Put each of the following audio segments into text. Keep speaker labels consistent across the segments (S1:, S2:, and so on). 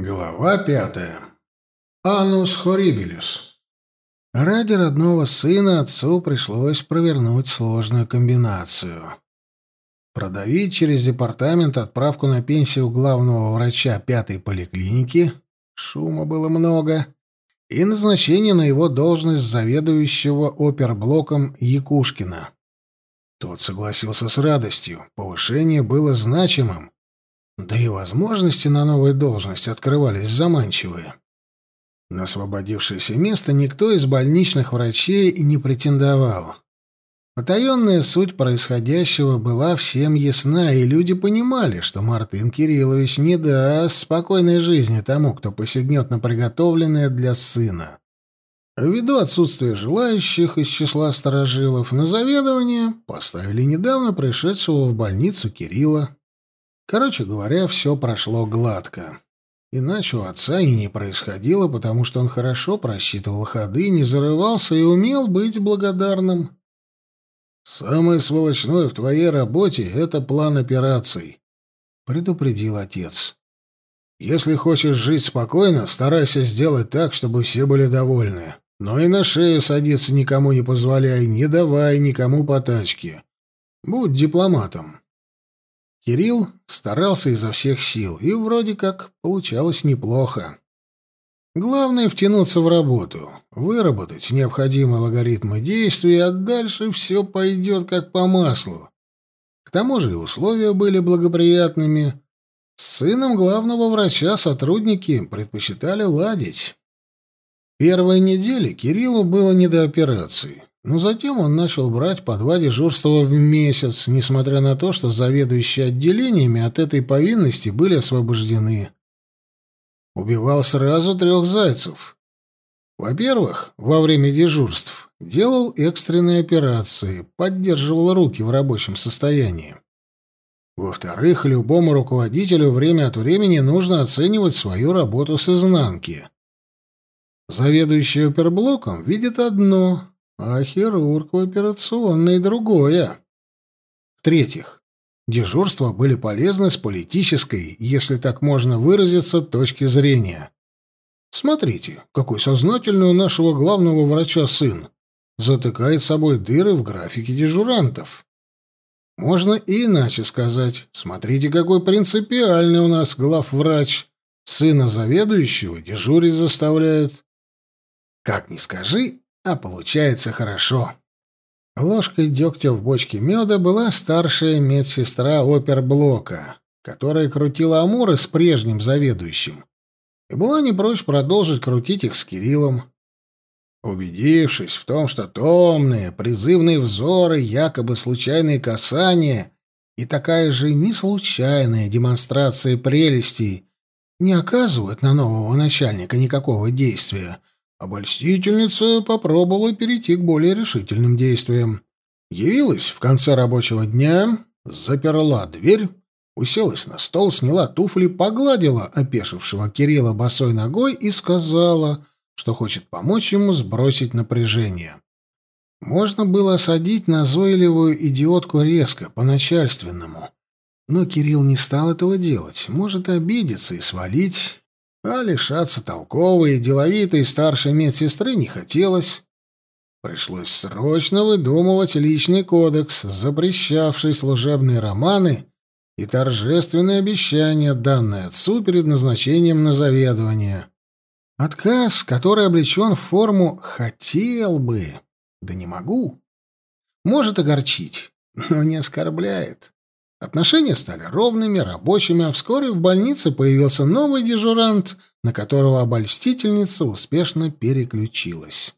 S1: Глава пятая. Анус хорибелис. Ради родного сына отцу пришлось провернуть сложную комбинацию. Продавить через департамент отправку на пенсию главного врача пятой поликлиники, шума было много, и назначение на его должность заведующего оперблоком Якушкина. Тот согласился с радостью, повышение было значимым, да и возможности на новую должность открывались заманчивые. На освободившееся место никто из больничных врачей не претендовал. Потаенная суть происходящего была всем ясна, и люди понимали, что Мартын Кириллович не даст спокойной жизни тому, кто посягнет на приготовленное для сына. Ввиду отсутствия желающих из числа старожилов, на заведование поставили недавно пришедшего в больницу Кирилла. Короче говоря, все прошло гладко. Иначе у отца и не происходило, потому что он хорошо просчитывал ходы, не зарывался и умел быть благодарным. «Самое сволочное в твоей работе — это план операций», — предупредил отец. «Если хочешь жить спокойно, старайся сделать так, чтобы все были довольны. Но и на шею садиться никому не позволяй, не давай никому потачки. Будь дипломатом». Кирилл старался изо всех сил, и вроде как получалось неплохо. Главное — втянуться в работу, выработать необходимые алгоритмы действий, а дальше все пойдет как по маслу. К тому же и условия были благоприятными. С сыном главного врача сотрудники предпочитали ладить. Первые недели Кириллу было не до операции. Но затем он начал брать по два дежурства в месяц, несмотря на то, что заведующие отделениями от этой повинности были освобождены. Убивал сразу трех зайцев. Во-первых, во время дежурств делал экстренные операции, поддерживал руки в рабочем состоянии. Во-вторых, любому руководителю время от времени нужно оценивать свою работу с изнанки. Заведующий оперблоком видит одно, а хирург в операционной другое. В-третьих, дежурства были полезны с политической, если так можно выразиться, точки зрения. Смотрите, какой сознательный у нашего главного врача сын. Затыкает собой дыры в графике дежурантов. Можно и иначе сказать. Смотрите, какой принципиальный у нас главврач. Сына заведующего дежурить заставляют. Как ни скажи, а получается хорошо. Ложкой дегтя в бочке меда была старшая медсестра оперблока, которая крутила амуры с прежним заведующим, и была не прочь продолжить крутить их с Кириллом. Убедившись в том, что томные, призывные взоры, якобы случайные касания и такая же неслучайная демонстрация прелестей не оказывают на нового начальника никакого действия, Обольстительница попробовала перейти к более решительным действиям. Явилась в конце рабочего дня, заперла дверь, уселась на стол, сняла туфли, погладила опешившего Кирилла босой ногой и сказала, что хочет помочь ему сбросить напряжение. Можно было осадить назойливую идиотку резко, по-начальственному. Но Кирилл не стал этого делать. Может обидеться и свалить, а лишаться толковой и деловитой старшей медсестры не хотелось. Пришлось срочно выдумывать личный кодекс, запрещавший служебные романы и торжественные обещания, данные отцу перед назначением на заведование. Отказ, который облечен в форму «хотел бы», да не могу, может огорчить, но не оскорбляет. Отношения стали ровными, рабочими, а вскоре в больнице появился новый дежурант, на которого обольстительница успешно переключилась.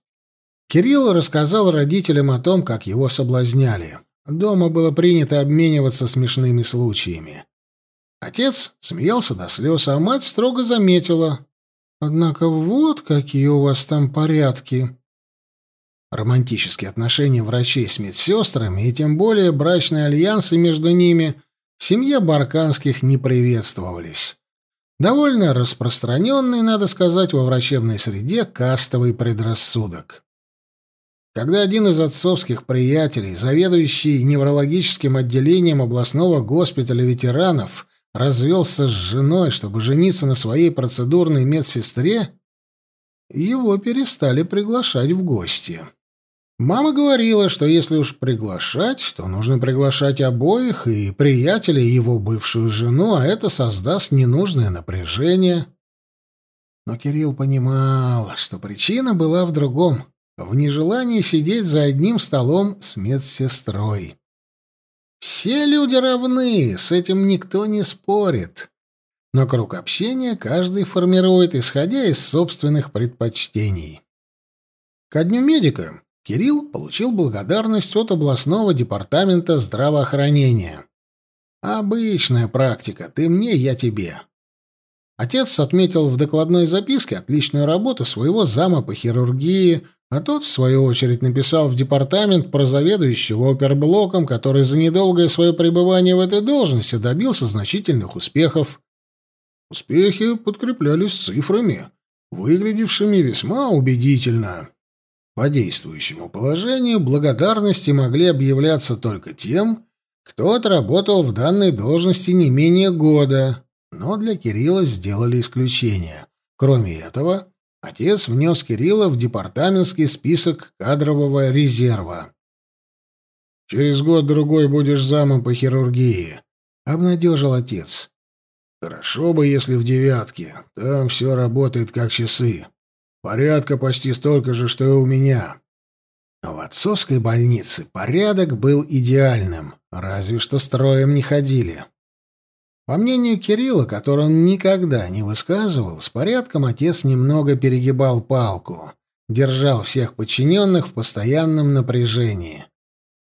S1: Кирилл рассказал родителям о том, как его соблазняли. Дома было принято обмениваться смешными случаями. Отец смеялся до слез, а мать строго заметила. «Однако вот какие у вас там порядки!» Романтические отношения врачей с медсестрами и тем более брачные альянсы между ними в семье Барканских не приветствовались. Довольно распространенный, надо сказать, во врачебной среде кастовый предрассудок. Когда один из отцовских приятелей, заведующий неврологическим отделением областного госпиталя ветеранов, развелся с женой, чтобы жениться на своей процедурной медсестре, его перестали приглашать в гости. Мама говорила, что если уж приглашать, то нужно приглашать обоих и приятеля, и его бывшую жену, а это создаст ненужное напряжение. Но Кирилл понимал, что причина была в другом — в нежелании сидеть за одним столом с медсестрой. Все люди равны, с этим никто не спорит. Но круг общения каждый формирует, исходя из собственных предпочтений. Ко дню медика Кирилл получил благодарность от областного департамента здравоохранения. Обычная практика, ты мне, я тебе. Отец отметил в докладной записке отличную работу своего зама по хирургии, а тот, в свою очередь, написал в департамент про заведующего оперблоком, который за недолгое свое пребывание в этой должности добился значительных успехов. Успехи подкреплялись цифрами, выглядевшими весьма убедительно. По действующему положению благодарности могли объявляться только тем, кто отработал в данной должности не менее года, но для Кирилла сделали исключение. Кроме этого, отец внес Кирилла в департаментский список кадрового резерва. «Через год-другой будешь замом по хирургии», — обнадежил отец. «Хорошо бы, если в девятке. Там все работает как часы. Порядка почти столько же, что и у меня. В отцовской больнице порядок был идеальным, разве что строем не ходили. По мнению Кирилла, который он никогда не высказывал, с порядком отец немного перегибал палку, держал всех подчиненных в постоянном напряжении.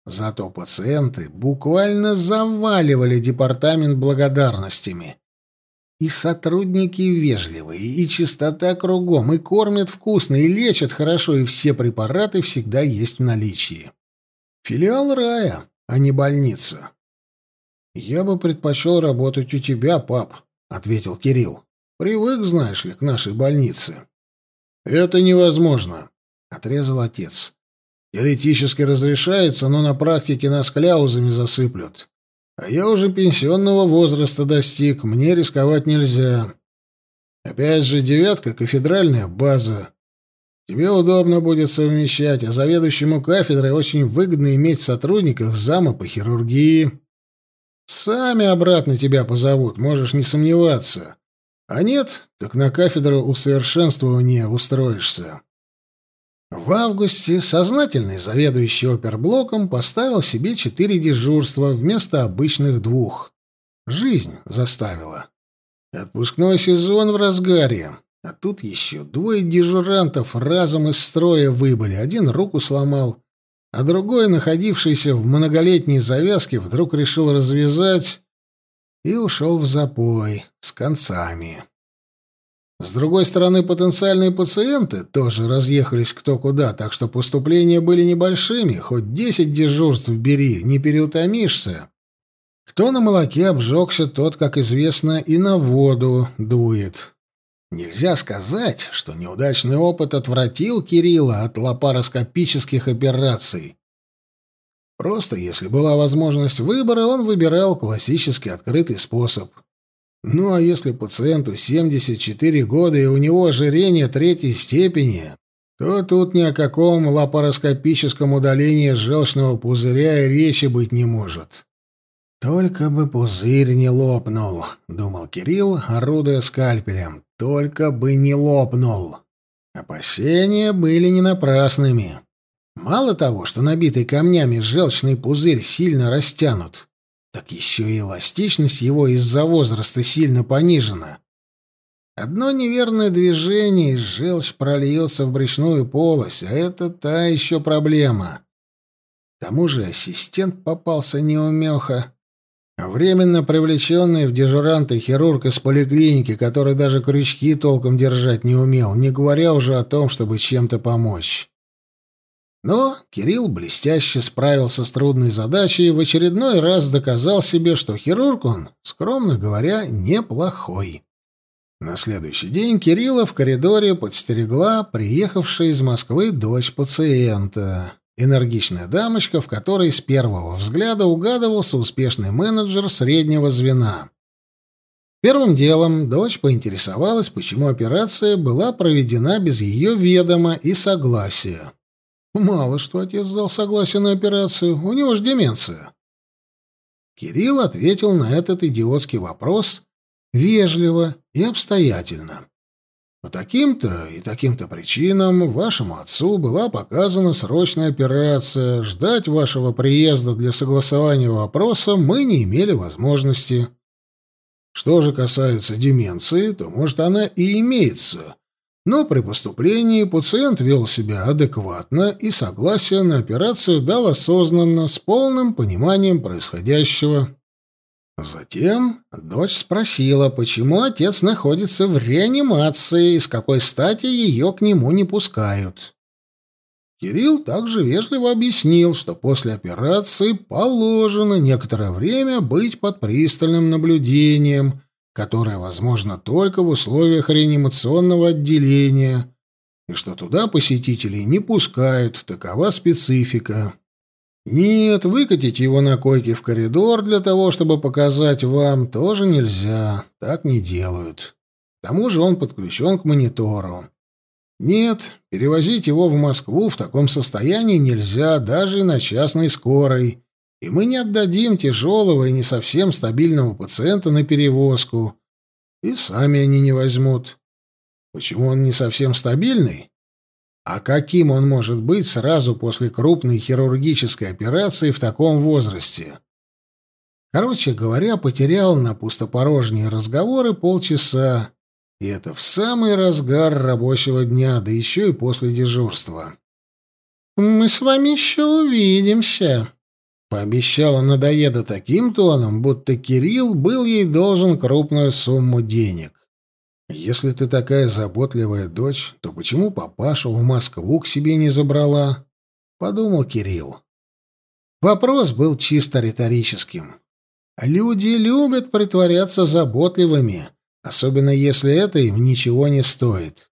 S1: Зато пациенты буквально заваливали департамент благодарностями. И сотрудники вежливые, и чистота кругом, и кормят вкусно, и лечат хорошо, и все препараты всегда есть в наличии. Филиал рая, а не больница. «Я бы предпочел работать у тебя, пап», — ответил Кирилл. «Привык, знаешь ли, к нашей больнице». «Это невозможно», — отрезал отец. «Теоретически разрешается, но на практике нас кляузами засыплют. А я уже пенсионного возраста достиг, мне рисковать нельзя. Опять же, девятка — кафедральная база. Тебе удобно будет совмещать, а заведующему кафедрой очень выгодно иметь в сотрудниках зама по хирургии. Сами обратно тебя позовут, можешь не сомневаться. А нет, так на кафедру усовершенствования устроишься. В августе сознательный заведующий оперблоком поставил себе четыре дежурства вместо обычных двух. Жизнь заставила. Отпускной сезон в разгаре. А тут еще двое дежурантов разом из строя выбыли. Один руку сломал, а другой, находившийся в многолетней завязке, вдруг решил развязать и ушел в запой с концами. С другой стороны, потенциальные пациенты тоже разъехались кто куда, так что поступления были небольшими, хоть десять дежурств бери, не переутомишься. Кто на молоке обжегся, тот, как известно, и на воду дует. Нельзя сказать, что неудачный опыт отвратил Кирилла от лапароскопических операций. Просто, если была возможность выбора, он выбирал классический открытый способ. Ну а если пациенту 74 года и у него ожирение третьей степени, то тут ни о каком лапароскопическом удалении желчного пузыря и речи быть не может. «Только бы пузырь не лопнул», — думал Кирилл, орудуя скальпелем. «Только бы не лопнул». Опасения были не напрасными. Мало того, что набитый камнями желчный пузырь сильно растянут, так еще и эластичность его из-за возраста сильно понижена. Одно неверное движение, и желчь прольется в брюшную полость, а это та еще проблема. К тому же ассистент попался неумеха. Временно привлеченный в дежуранты хирург из поликлиники, который даже крючки толком держать не умел, не говоря уже о том, чтобы чем-то помочь. Но Кирилл блестяще справился с трудной задачей и в очередной раз доказал себе, что хирург он, скромно говоря, неплохой. На следующий день Кирилла в коридоре подстерегла приехавшая из Москвы дочь пациента. Энергичная дамочка, в которой с первого взгляда угадывался успешный менеджер среднего звена. Первым делом дочь поинтересовалась, почему операция была проведена без ее ведома и согласия. Мало что отец дал согласие на операцию, у него же деменция. Кирилл ответил на этот идиотский вопрос вежливо и обстоятельно. По таким-то и таким-то причинам вашему отцу была показана срочная операция. Ждать вашего приезда для согласования вопроса мы не имели возможности. Что же касается деменции, то, может, она и имеется. Но при поступлении пациент вел себя адекватно и согласие на операцию дал осознанно, с полным пониманием происходящего. Затем дочь спросила, почему отец находится в реанимации и с какой стати ее к нему не пускают. Кирилл также вежливо объяснил, что после операции положено некоторое время быть под пристальным наблюдением, которое возможно только в условиях реанимационного отделения, и что туда посетителей не пускают, такова специфика. Нет, выкатить его на койке в коридор для того, чтобы показать вам, тоже нельзя. Так не делают. К тому же он подключен к монитору. Нет, перевозить его в Москву в таком состоянии нельзя даже на частной скорой. И мы не отдадим тяжелого и не совсем стабильного пациента на перевозку. И сами они не возьмут. Почему он не совсем стабильный? А каким он может быть сразу после крупной хирургической операции в таком возрасте? Короче говоря, потерял на пустопорожние разговоры полчаса, и это в самый разгар рабочего дня, да еще и после дежурства. «Мы с вами еще увидимся», — пообещала надоеда таким тоном, будто Кирилл был ей должен крупную сумму денег. Если ты такая заботливая дочь, то почему папашу в Москву к себе не забрала? Подумал Кирилл. Вопрос был чисто риторическим. Люди любят притворяться заботливыми, особенно если это им ничего не стоит.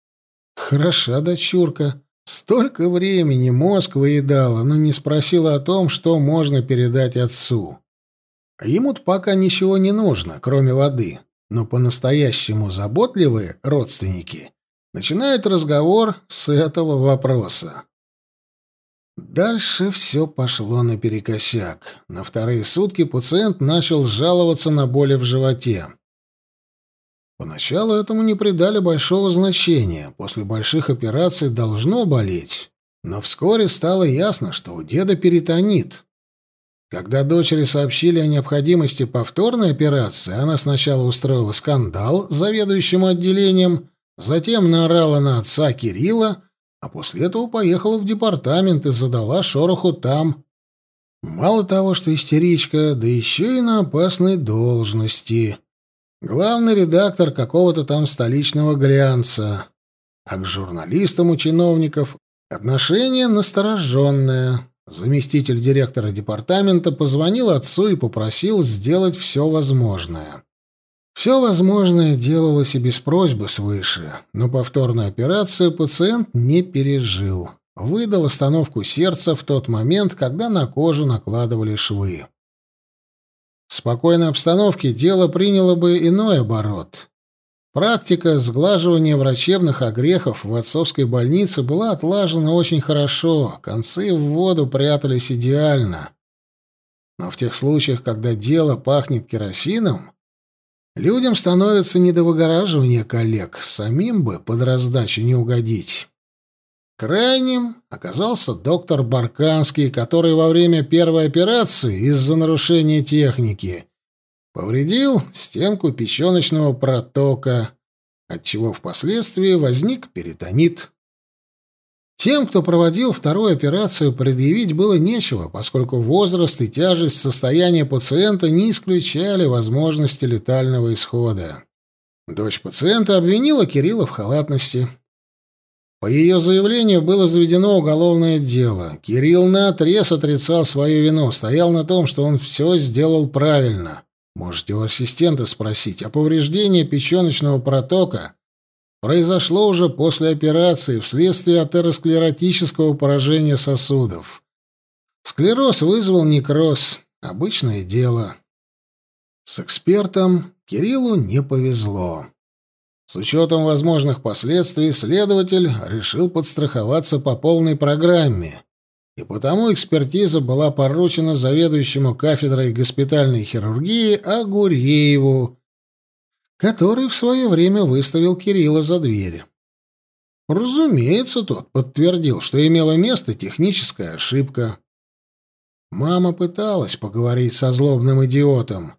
S1: Хороша дочурка. Столько времени мозг выедала, но не спросила о том, что можно передать отцу. Ему-то пока ничего не нужно, кроме воды но по-настоящему заботливые родственники начинают разговор с этого вопроса. Дальше все пошло наперекосяк. На вторые сутки пациент начал жаловаться на боли в животе. Поначалу этому не придали большого значения. После больших операций должно болеть. Но вскоре стало ясно, что у деда перитонит. Когда дочери сообщили о необходимости повторной операции, она сначала устроила скандал заведующему отделением, затем наорала на отца Кирилла, а после этого поехала в департамент и задала шороху там. Мало того, что истеричка, да еще и на опасной должности. Главный редактор какого-то там столичного глянца. А к журналистам у чиновников отношение настороженное. Заместитель директора департамента позвонил отцу и попросил сделать все возможное. Все возможное делалось и без просьбы свыше, но повторную операцию пациент не пережил. Выдал остановку сердца в тот момент, когда на кожу накладывали швы. В спокойной обстановке дело приняло бы иной оборот. Практика сглаживания врачебных огрехов в отцовской больнице была отлажена очень хорошо, концы в воду прятались идеально. Но в тех случаях, когда дело пахнет керосином, людям становится не до выгораживания коллег, самим бы под раздачу не угодить. Крайним оказался доктор Барканский, который во время первой операции из-за нарушения техники Повредил стенку печеночного протока, отчего впоследствии возник перитонит. Тем, кто проводил вторую операцию, предъявить было нечего, поскольку возраст и тяжесть состояния пациента не исключали возможности летального исхода. Дочь пациента обвинила Кирилла в халатности. По ее заявлению было заведено уголовное дело. Кирилл наотрез отрицал свою вину, стоял на том, что он все сделал правильно. Можете у ассистента спросить, а повреждение печеночного протока произошло уже после операции вследствие атеросклеротического поражения сосудов. Склероз вызвал некроз. Обычное дело. С экспертом Кириллу не повезло. С учетом возможных последствий следователь решил подстраховаться по полной программе, и потому экспертиза была поручена заведующему кафедрой госпитальной хирургии Агурееву, который в свое время выставил Кирилла за дверь. Разумеется, тот подтвердил, что имела место техническая ошибка. Мама пыталась поговорить со злобным идиотом.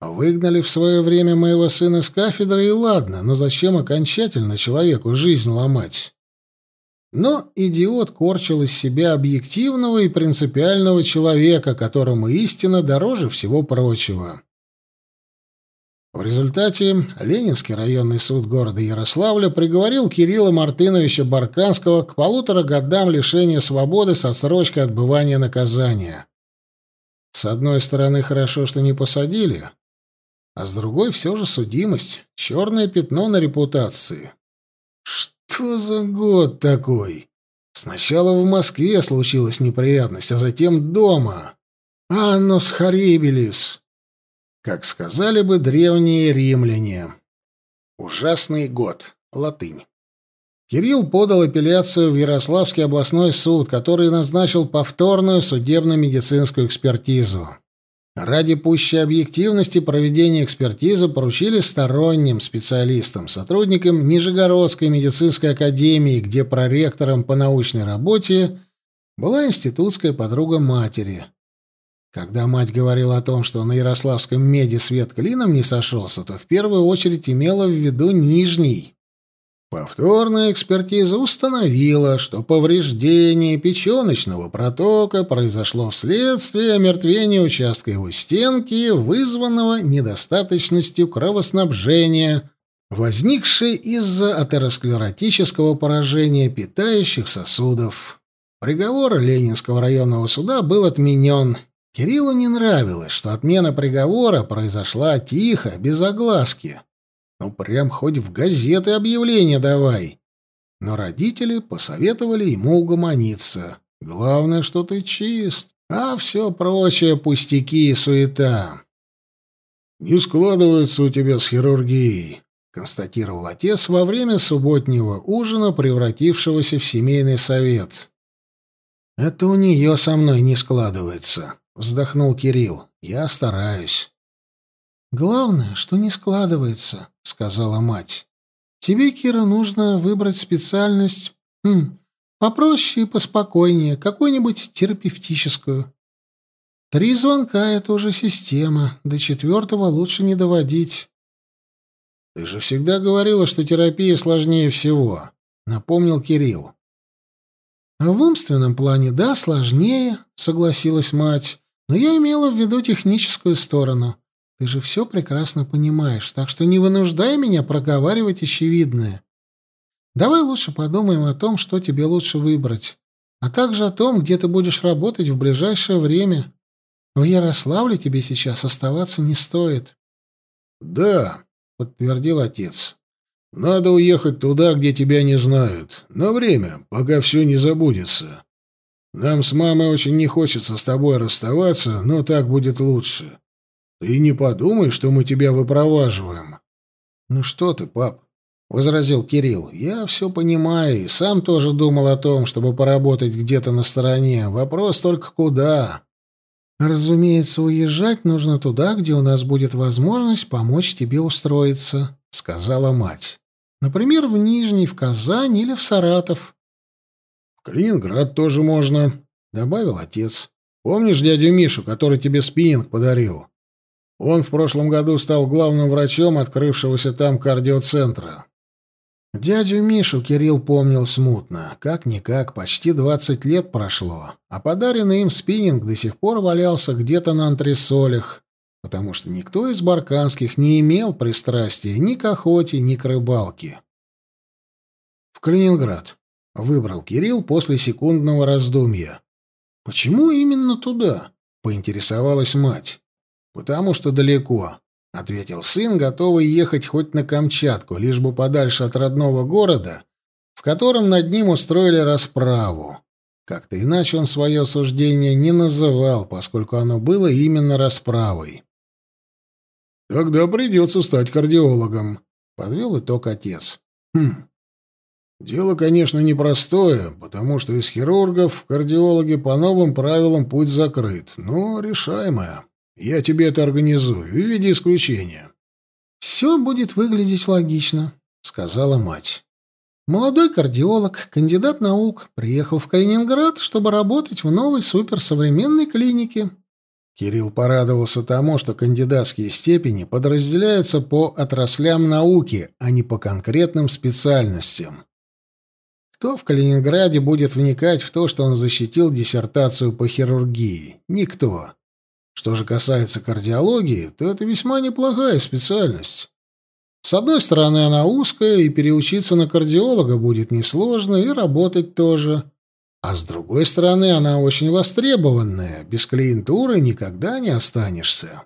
S1: Выгнали в свое время моего сына с кафедры, и ладно, но зачем окончательно человеку жизнь ломать? Но идиот корчил из себя объективного и принципиального человека, которому истина дороже всего прочего. В результате Ленинский районный суд города Ярославля приговорил Кирилла Мартыновича Барканского к полутора годам лишения свободы с отсрочкой отбывания наказания. С одной стороны, хорошо, что не посадили, а с другой все же судимость, черное пятно на репутации. Что за год такой? Сначала в Москве случилась неприятность, а затем дома. Аннус Харибелис как сказали бы древние римляне. Ужасный год. Латынь. Кирилл подал апелляцию в Ярославский областной суд, который назначил повторную судебно-медицинскую экспертизу. Ради пущей объективности проведения экспертизы поручили сторонним специалистам, сотрудникам Нижегородской медицинской академии, где проректором по научной работе была институтская подруга матери – когда мать говорила о том, что на Ярославском меди свет клином не сошелся, то в первую очередь имела в виду нижний. Повторная экспертиза установила, что повреждение печеночного протока произошло вследствие омертвения участка его стенки, вызванного недостаточностью кровоснабжения, возникшей из-за атеросклеротического поражения питающих сосудов. Приговор Ленинского районного суда был отменен, Кириллу не нравилось, что отмена приговора произошла тихо, без огласки. Ну, прям хоть в газеты объявление давай. Но родители посоветовали ему угомониться. Главное, что ты чист, а все прочее пустяки и суета. «Не складывается у тебя с хирургией», — констатировал отец во время субботнего ужина, превратившегося в семейный совет. «Это у нее со мной не складывается», вздохнул Кирилл. Я стараюсь. Главное, что не складывается, сказала мать. Тебе, Кира, нужно выбрать специальность хм, попроще и поспокойнее, какую-нибудь терапевтическую. Три звонка — это уже система, до четвертого лучше не доводить. Ты же всегда говорила, что терапия сложнее всего, напомнил Кирилл. В умственном плане, да, сложнее, согласилась мать. Но я имела в виду техническую сторону. Ты же все прекрасно понимаешь, так что не вынуждай меня проговаривать очевидное. Давай лучше подумаем о том, что тебе лучше выбрать, а также о том, где ты будешь работать в ближайшее время. В Ярославле тебе сейчас оставаться не стоит. — Да, — подтвердил отец. — Надо уехать туда, где тебя не знают, на время, пока все не забудется. Нам с мамой очень не хочется с тобой расставаться, но так будет лучше. Ты не подумай, что мы тебя выпроваживаем. Ну что ты, пап, возразил Кирилл. Я все понимаю и сам тоже думал о том, чтобы поработать где-то на стороне. Вопрос только куда. Разумеется, уезжать нужно туда, где у нас будет возможность помочь тебе устроиться, сказала мать. Например, в Нижний, в Казань или в Саратов. Калининград тоже можно, добавил отец. Помнишь дядю Мишу, который тебе спиннинг подарил? Он в прошлом году стал главным врачом открывшегося там кардиоцентра. Дядю Мишу Кирилл помнил смутно. Как-никак, почти двадцать лет прошло, а подаренный им спиннинг до сих пор валялся где-то на антресолях, потому что никто из барканских не имел пристрастия ни к охоте, ни к рыбалке. В Калининград. Выбрал Кирилл после секундного раздумья. «Почему именно туда?» — поинтересовалась мать. «Потому что далеко», — ответил сын, готовый ехать хоть на Камчатку, лишь бы подальше от родного города, в котором над ним устроили расправу. Как-то иначе он свое суждение не называл, поскольку оно было именно расправой. Тогда придется стать кардиологом, подвел итог отец. Хм. Дело, конечно, непростое, потому что из хирургов кардиологи по новым правилам путь закрыт, но решаемое. Я тебе это организую в виде исключения.
S2: Все будет выглядеть логично, сказала мать. Молодой кардиолог, кандидат наук, приехал в Калининград, чтобы работать в новой суперсовременной клинике.
S1: Кирилл порадовался тому, что кандидатские степени подразделяются по отраслям науки, а не по конкретным специальностям. Кто в Калининграде будет вникать в то, что он защитил диссертацию по хирургии? Никто. Что же касается кардиологии, то это весьма неплохая специальность. С одной стороны, она узкая, и переучиться на кардиолога будет несложно, и работать тоже. А с другой стороны, она очень востребованная, без клиентуры никогда не останешься.